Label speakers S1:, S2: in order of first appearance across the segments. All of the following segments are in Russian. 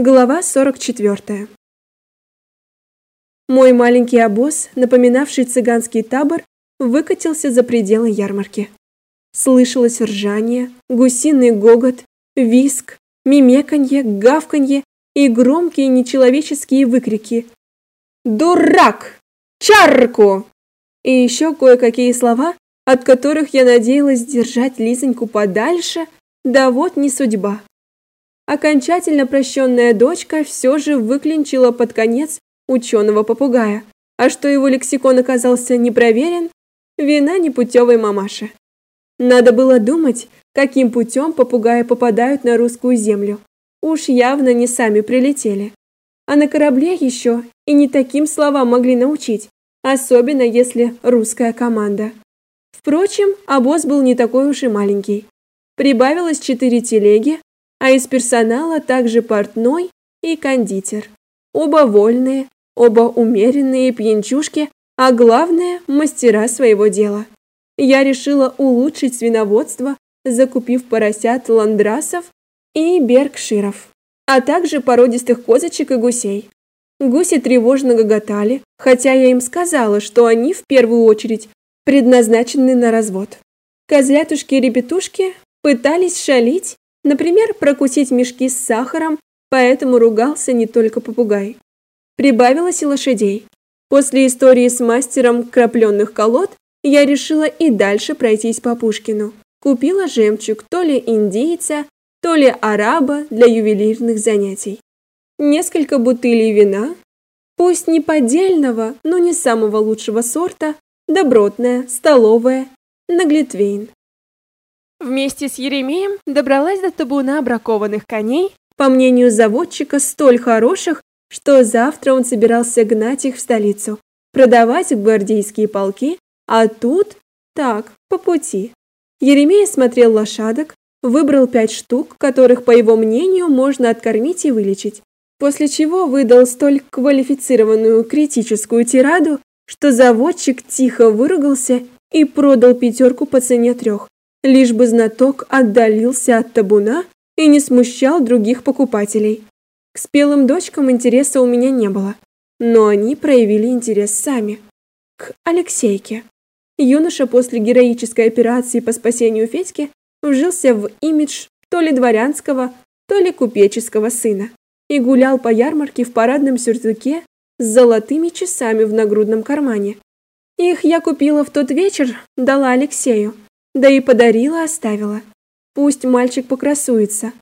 S1: Глава 44. Мой маленький обоз, напоминавший цыганский табор, выкатился за пределы ярмарки. Слышалось ржание, гусиный гогот, виск, мимеканье, гавканье и громкие нечеловеческие выкрики. «Дурак! Чарку!» И еще кое-какие слова, от которых я надеялась держать Лизоньку подальше, да вот не судьба. Окончательно прощенная дочка все же выклинчила под конец ученого попугая, а что его лексикон оказался непроверен, вина непутевой мамаши. Надо было думать, каким путем попугаи попадают на русскую землю. Уж явно не сами прилетели. А на корабле еще и не таким словам могли научить, особенно если русская команда. Впрочем, обоз был не такой уж и маленький. Прибавилось четыре телеги, а из персонала также портной и кондитер. Оба вольные, оба умеренные пьянчушки, а главное мастера своего дела. Я решила улучшить свиноводство, закупив поросят ландрасов и беркширов, а также породистых козочек и гусей. Гуси тревожно гоготали, хотя я им сказала, что они в первую очередь предназначены на развод. Козлятушки и ребятушки пытались шалить Например, прокусить мешки с сахаром, поэтому ругался не только попугай. Прибавилось и лошадей. После истории с мастером крапленных колод я решила и дальше пройтись по Пушкину. Купила жемчуг то ли индийца, то ли араба для ювелирных занятий. Несколько бутылей вина, пусть не поддельного, но не самого лучшего сорта, добротное, столовое, на глитвейн. Вместе с Еремеем добралась до табуна бракованных коней, по мнению заводчика, столь хороших, что завтра он собирался гнать их в столицу, продавать в гвардейские полки, а тут так, по пути. Еремей смотрел лошадок, выбрал пять штук, которых, по его мнению, можно откормить и вылечить, после чего выдал столь квалифицированную критическую тираду, что заводчик тихо выругался и продал пятерку по цене трех лишь бы знаток отдалился от табуна и не смущал других покупателей. К спелым дочкам интереса у меня не было, но они проявили интерес сами. К Алексейке. Юноша после героической операции по спасению Федьки вжился в имидж то ли дворянского, то ли купеческого сына и гулял по ярмарке в парадном сюртуке с золотыми часами в нагрудном кармане. Их я купила в тот вечер, дала Алексею, да и подарила оставила. Пусть мальчик покрасуется.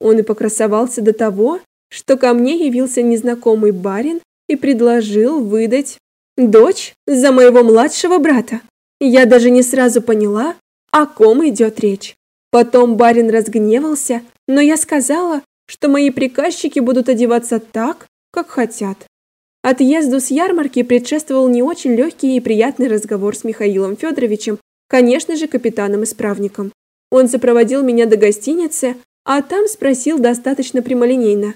S1: Он и покрасовался до того, что ко мне явился незнакомый барин и предложил выдать дочь за моего младшего брата. Я даже не сразу поняла, о ком идет речь. Потом барин разгневался, но я сказала, что мои приказчики будут одеваться так, как хотят. Отъезду с ярмарки предшествовал не очень легкий и приятный разговор с Михаилом Федоровичем Конечно же, капитаном-исправником. Он сопроводил меня до гостиницы, а там спросил достаточно прямолинейно.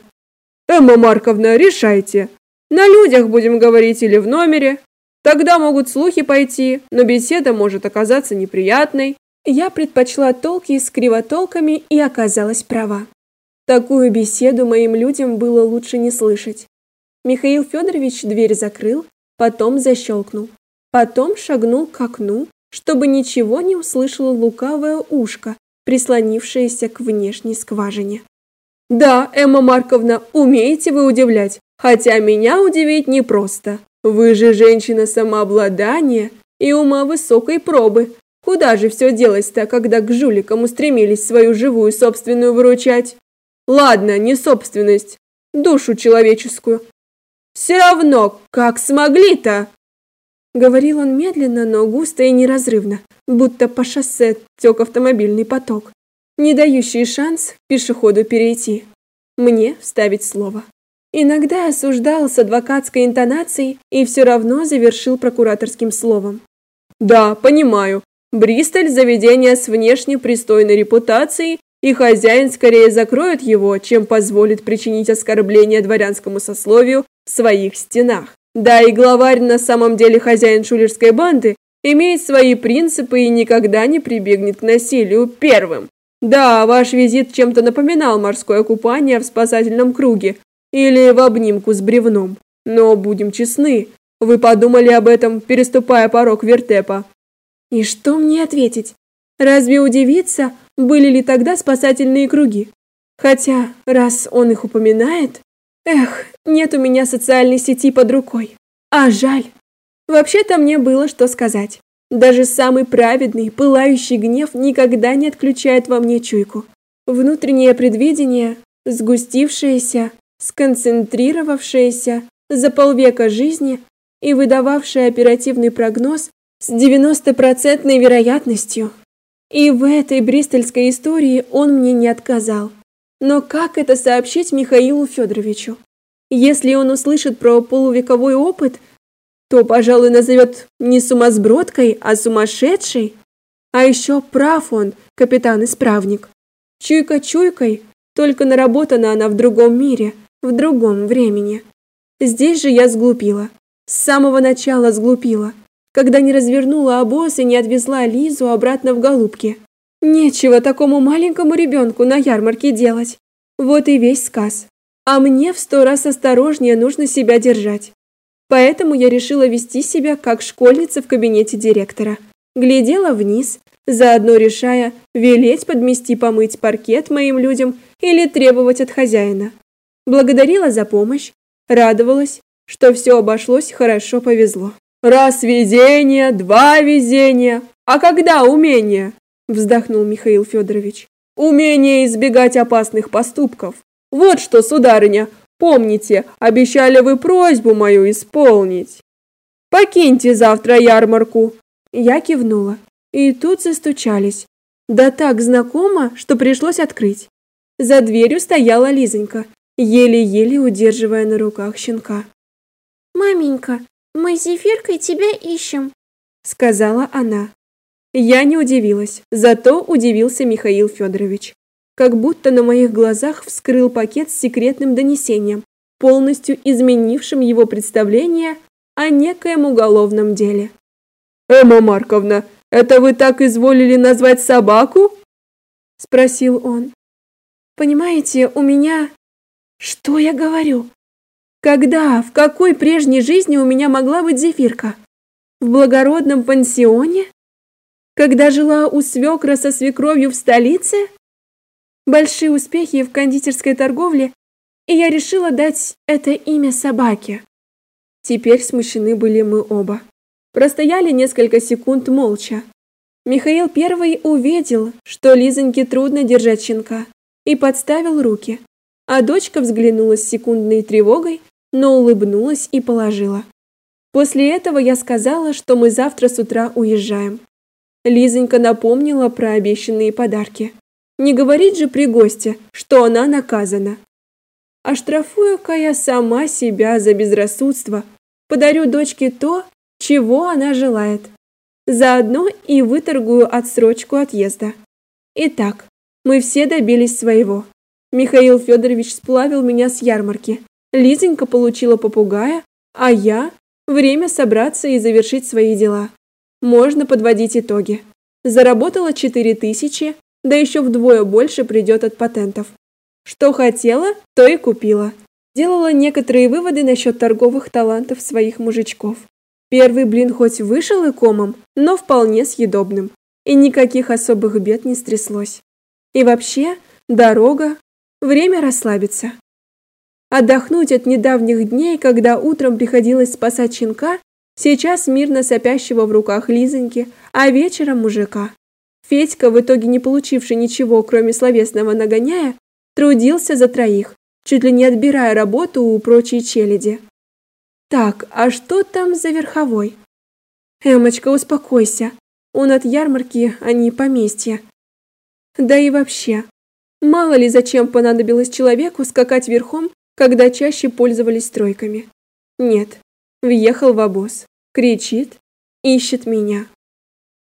S1: «Эмма Марковна, решайте. На людях будем говорить или в номере? Тогда могут слухи пойти, но беседа может оказаться неприятной». Я предпочла толки с кривотолками и оказалась права. Такую беседу моим людям было лучше не слышать. Михаил Федорович дверь закрыл, потом защелкнул. Потом шагнул к окну, чтобы ничего не услышало лукавое ушко, прислонившееся к внешней скважине. Да, Эмма Марковна, умеете вы удивлять, хотя меня удивить непросто. Вы же женщина самообладания и ума высокой пробы. Куда же все делось-то, когда к жуликам устремились свою живую собственную выручать? Ладно, не собственность, душу человеческую. Все равно, как смогли-то? Говорил он медленно, но густо и неразрывно, будто по шоссе тек автомобильный поток, не дающий шанс пешеходу перейти. Мне вставить слово. Иногда осуждал с адвокатской интонацией и все равно завершил прокураторским словом. Да, понимаю. Бристоль заведение с внешне пристойной репутацией, и хозяин скорее закроет его, чем позволит причинить оскорбление дворянскому сословию в своих стенах. Да и главарь на самом деле хозяин шулерской банды имеет свои принципы и никогда не прибегнет к насилию первым. Да, ваш визит чем-то напоминал морское купание в спасательном круге,
S2: или в обнимку с бревном. Но будем честны, вы подумали об этом, переступая порог вертепа.
S1: И что мне ответить? Разве удивиться, были ли тогда спасательные круги? Хотя, раз он их упоминает, эх, нет у меня социальной сети под рукой. А жаль. Вообще-то мне было что сказать. Даже самый праведный, пылающий гнев никогда не отключает во мне чуйку. Внутреннее предвидение, сгустившееся, сконцентрировавшееся за полвека жизни и выдававшее оперативный прогноз с 90% вероятностью. И в этой бристольской истории он мне не отказал. Но как это сообщить Михаилу Федоровичу? Если он услышит про полувековой опыт, то, пожалуй, назовет не сумасбродкой, а сумасшедшей. А еще прав он, капитан-исправник. Чуйка чуйкой, только наработана она в другом мире, в другом времени. Здесь же я сглупила. С самого начала сглупила, когда не развернула обоз и не отвезла Лизу обратно в Голубки. Нечего такому маленькому ребенку на ярмарке делать. Вот и весь сказ. А мне в сто раз осторожнее нужно себя держать. Поэтому я решила вести себя как школьница в кабинете директора. Глядела вниз, заодно решая, велеть подмести помыть паркет моим людям или требовать от хозяина. Благодарила за помощь, радовалась, что все обошлось хорошо повезло.
S2: Раз везение, два везения, а когда умение? Вздохнул Михаил Федорович. Умение избегать опасных поступков. Вот что, сударыня, помните, обещали вы просьбу мою исполнить. Покиньте завтра ярмарку.
S1: Я кивнула. И тут застучались. Да так знакомо, что пришлось открыть. За дверью стояла Лизонька, еле-еле удерживая на руках щенка.
S3: «Маменька, мы с Зефиркой тебя ищем», —
S1: сказала она. Я не удивилась, зато удивился Михаил Федорович. Как будто на моих глазах вскрыл пакет с секретным донесением, полностью изменившим его представление о некоем уголовном деле.
S2: «Эмма Марковна, это вы так изволили назвать собаку?»
S1: — спросил он. «Понимаете, у меня что я говорю? Когда, в какой прежней жизни у меня могла быть зефирка? В благородном пансионе? Когда жила у свекра со свекровью в столице? Большие успехи в кондитерской торговле, и я решила дать это имя собаке. Теперь смущены были мы оба. Простояли несколько секунд молча. Михаил первый увидел, что Лизоньке трудно держать щенка, и подставил руки. А дочка взглянула с секундной тревогой, но улыбнулась и положила. После этого я сказала, что мы завтра с утра уезжаем. Лизонька напомнила про обещанные подарки. Не говорить же при госте, что она наказана. Оштрафую-ка я сама себя за безрассудство. Подарю дочке то, чего она желает. Заодно и выторгую отсрочку отъезда. Итак, мы все добились своего. Михаил Федорович сплавил меня с ярмарки. Лизонька получила попугая, а я время собраться и завершить свои дела. Можно подводить итоги. Заработала четыре тысячи, да еще вдвое больше придет от патентов. Что хотела, то и купила. Делала некоторые выводы насчет торговых талантов своих мужичков. Первый блин хоть вышел и комом, но вполне съедобным. И никаких особых бед не стряслось. И вообще, дорога, Время расслабиться. Отдохнуть от недавних дней, когда утром приходилось спасать щенка, сейчас мирно сопящего в руках Лизоньки, а вечером мужика. Федька, в итоге не получивший ничего, кроме словесного нагоняя, трудился за троих, чуть ли не отбирая работу у прочей челяди. Так, а что там за верховой? Эмочка, успокойся. Он от ярмарки, а не поместья. Да и вообще, Мало ли зачем понадобилось человеку скакать верхом, когда чаще пользовались тройками. Нет, въехал в обоз, кричит, ищет меня.